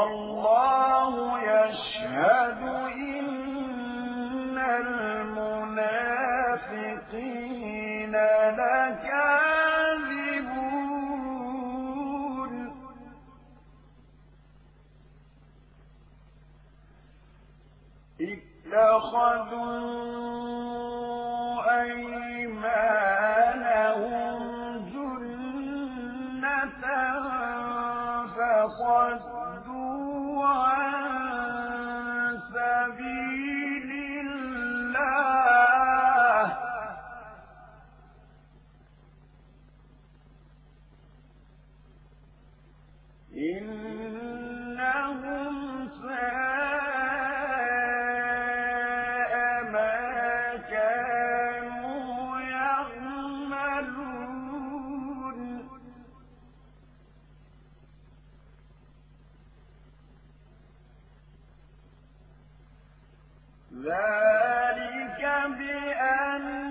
والله يشهد إن المنافقين لكاذبون. اتخذوا أيمانهم جنة فصدوا ذلك بأنهم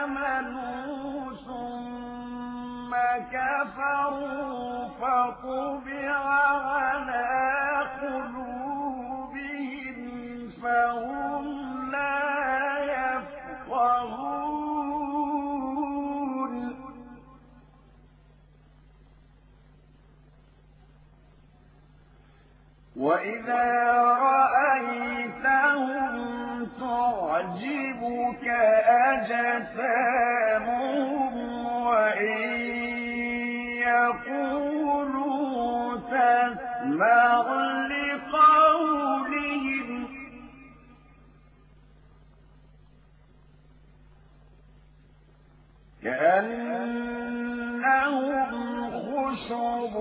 آمنوا ثم كفروا أجسامهم وإن يقولوا تسمع لقولهم. كأنهم خشب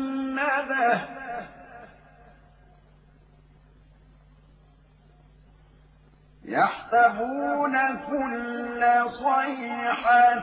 مسندة. يحسبون كل صيحة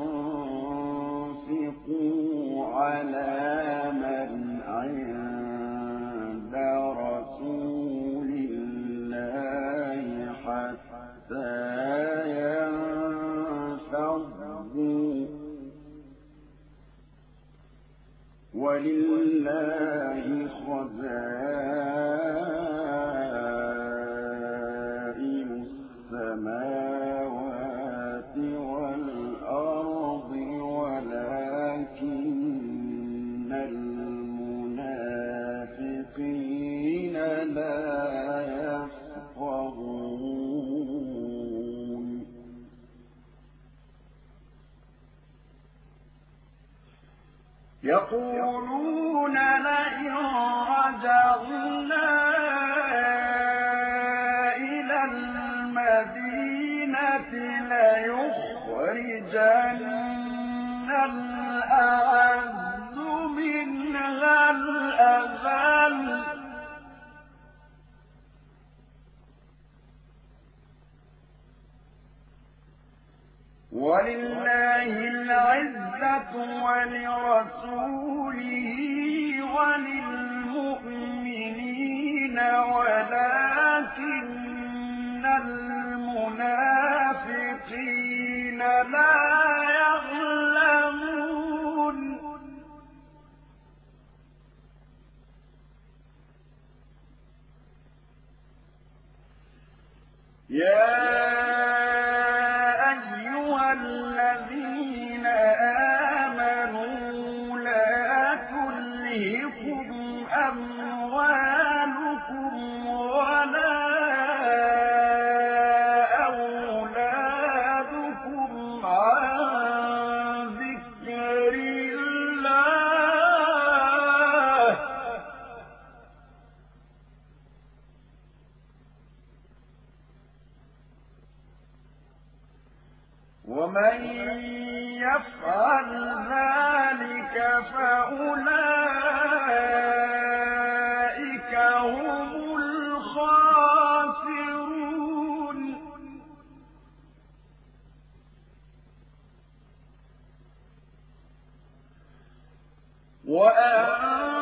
ولله يقولون لئن رجعنا إلى المدينة ليخرجن الأعز منها الأذل. ولله ولرسوله وللمؤمنين ولكن المنافقين لا يعلمون يا يفعل ذلك فأولئك هم الخاسرون. وأنفقوا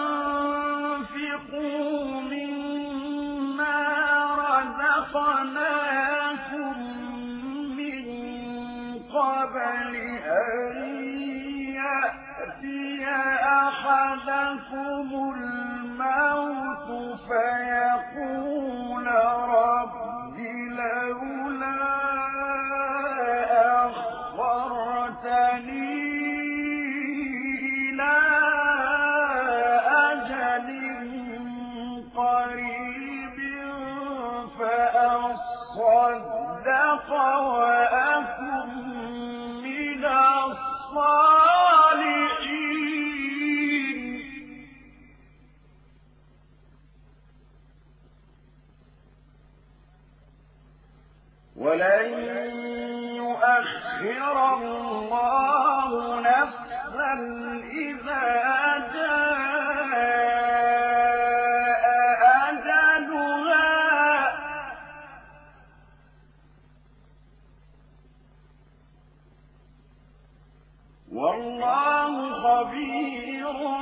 أحدكم الموت فيقول لولا إلى أجل قريب وأكن الصالحين ولن يؤخر الله نفسا إذا جاء والله خبير